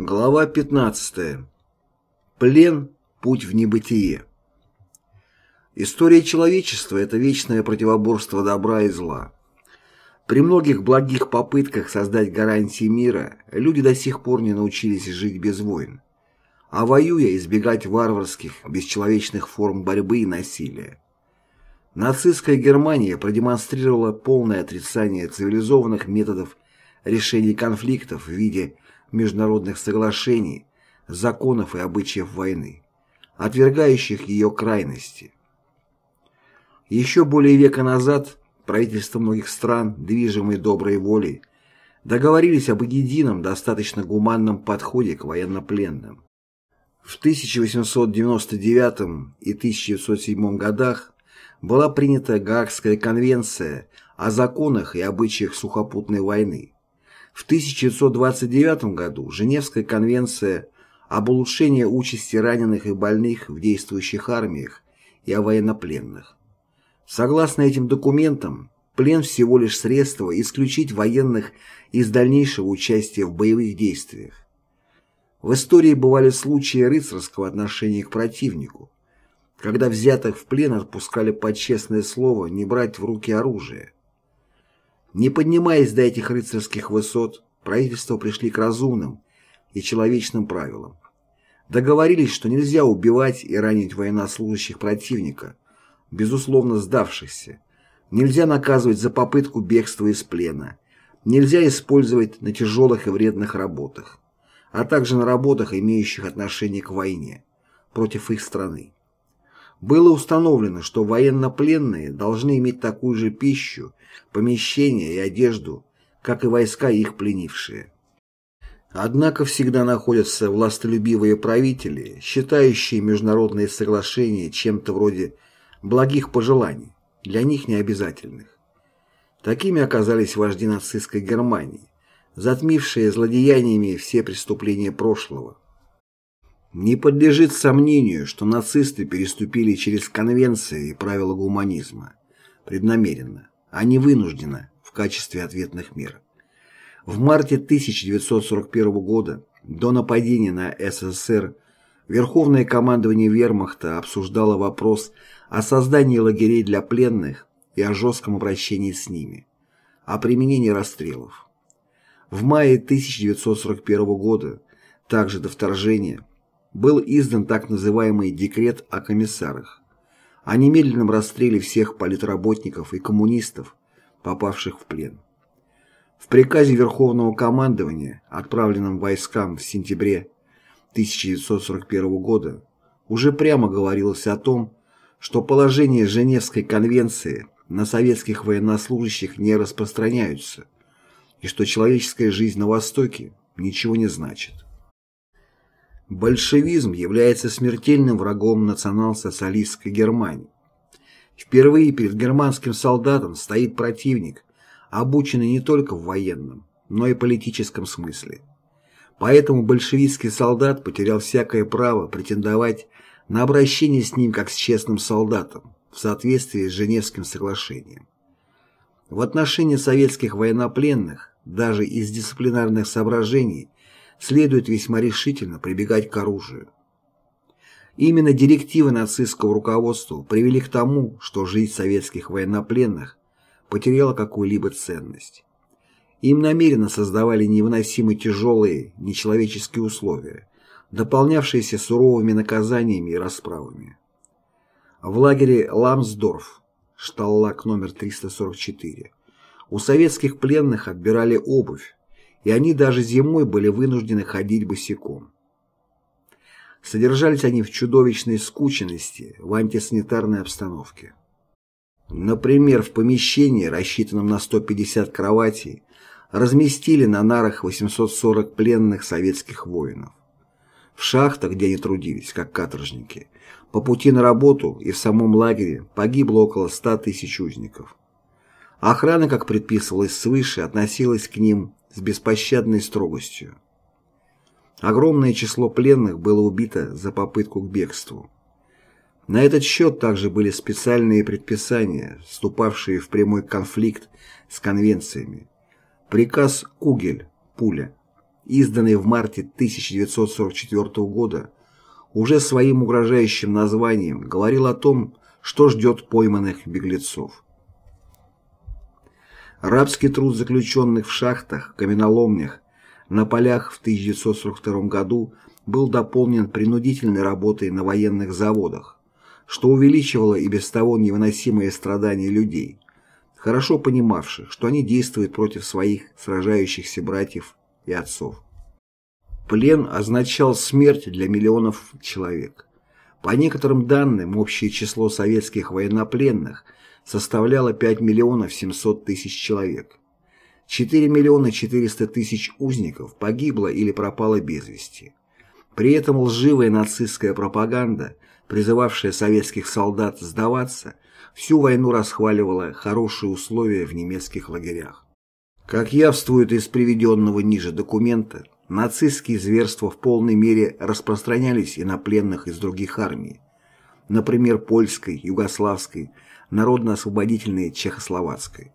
Глава 15. Плен. Путь в небытие. История человечества – это вечное противоборство добра и зла. При многих благих попытках создать гарантии мира люди до сих пор не научились жить без войн, а воюя избегать варварских, бесчеловечных форм борьбы и насилия. Нацистская Германия продемонстрировала полное отрицание цивилизованных методов решения конфликтов в виде международных соглашений, законов и обычаев войны, отвергающих ее крайности. Еще более века назад правительства многих стран, движимые доброй волей, договорились об едином, достаточно гуманном подходе к военнопленным. В 1899 и 1907 годах была принята Гаагская конвенция о законах и обычаях сухопутной войны, в 1929 году Женевская конвенция об улучшении участи раненых и больных в действующих армиях и о военнопленных. Согласно этим документам, плен всего лишь средство исключить военных из дальнейшего участия в боевых действиях. В истории бывали случаи рыцарского отношения к противнику, когда взятых в плен отпускали под честное слово не брать в руки оружие. Не поднимаясь до этих рыцарских высот, правительства пришли к разумным и человечным правилам. Договорились, что нельзя убивать и ранить военнослужащих противника, безусловно сдавшихся. Нельзя наказывать за попытку бегства из плена. Нельзя использовать на тяжелых и вредных работах, а также на работах, имеющих отношение к войне, против их страны. Было установлено, что военнопленные должны иметь такую же пищу, помещение и одежду, как и войска их пленившие. Однако всегда находятся властолюбивые правители, считающие международные соглашения чем-то вроде благих пожеланий, для них необязательных. Такими оказались вожди нацистской Германии, затмившие злодеяниями все преступления прошлого. Не подлежит сомнению, что нацисты переступили через конвенции и правила гуманизма, преднамеренно, а не вынужденно, в качестве ответных мер. В марте 1941 года, до нападения на СССР, Верховное командование Вермахта обсуждало вопрос о создании лагерей для пленных и о жестком обращении с ними, о применении расстрелов. В мае 1941 года, также до вторжения, был издан так называемый «Декрет о комиссарах», о немедленном расстреле всех политработников и коммунистов, попавших в плен. В приказе Верховного командования, отправленном войскам в сентябре 1941 года, уже прямо говорилось о том, что положения Женевской конвенции на советских военнослужащих не распространяются и что человеческая жизнь на Востоке ничего не значит. Большевизм является смертельным врагом национал-социалистской Германии. Впервые перед германским солдатом стоит противник, обученный не только в военном, но и политическом смысле. Поэтому большевистский солдат потерял всякое право претендовать на обращение с ним как с честным солдатом в соответствии с Женевским соглашением. В отношении советских военнопленных, даже из дисциплинарных соображений, следует весьма решительно прибегать к оружию. Именно директивы нацистского руководства привели к тому, что жизнь советских военнопленных потеряла какую-либо ценность. Им намеренно создавали невыносимо тяжелые, нечеловеческие условия, дополнявшиеся суровыми наказаниями и расправами. В лагере Ламсдорф, шталлак номер 344, у советских пленных отбирали обувь, и они даже зимой были вынуждены ходить босиком. Содержались они в чудовищной скученности, в антисанитарной обстановке. Например, в помещении, рассчитанном на 150 кроватей, разместили на нарах 840 пленных советских воинов. В шахтах, где они трудились, как каторжники, по пути на работу и в самом лагере погибло около 100 тысяч узников. Охрана, как предписывалось свыше, относилась к ним с беспощадной строгостью. Огромное число пленных было убито за попытку к бегству. На этот счет также были специальные предписания, вступавшие в прямой конфликт с конвенциями. Приказ «Кугель» – пуля изданный в марте 1944 года, уже своим угрожающим названием говорил о том, что ждет пойманных беглецов. Рабский труд заключенных в шахтах, каменоломнях, на полях в 1942 году был дополнен принудительной работой на военных заводах, что увеличивало и без того невыносимые страдания людей, хорошо понимавших, что они действуют против своих сражающихся братьев и отцов. Плен означал смерть для миллионов человек. По некоторым данным, общее число советских военнопленных составляло 5 миллионов 700 тысяч человек. 4 миллиона 400 тысяч узников погибло или пропало без вести. При этом лживая нацистская пропаганда, призывавшая советских солдат сдаваться, всю войну расхваливала хорошие условия в немецких лагерях. Как явствует из приведенного ниже документа, нацистские зверства в полной мере распространялись и на пленных из других армий, например, польской, югославской, народно-освободительной чехословацкой.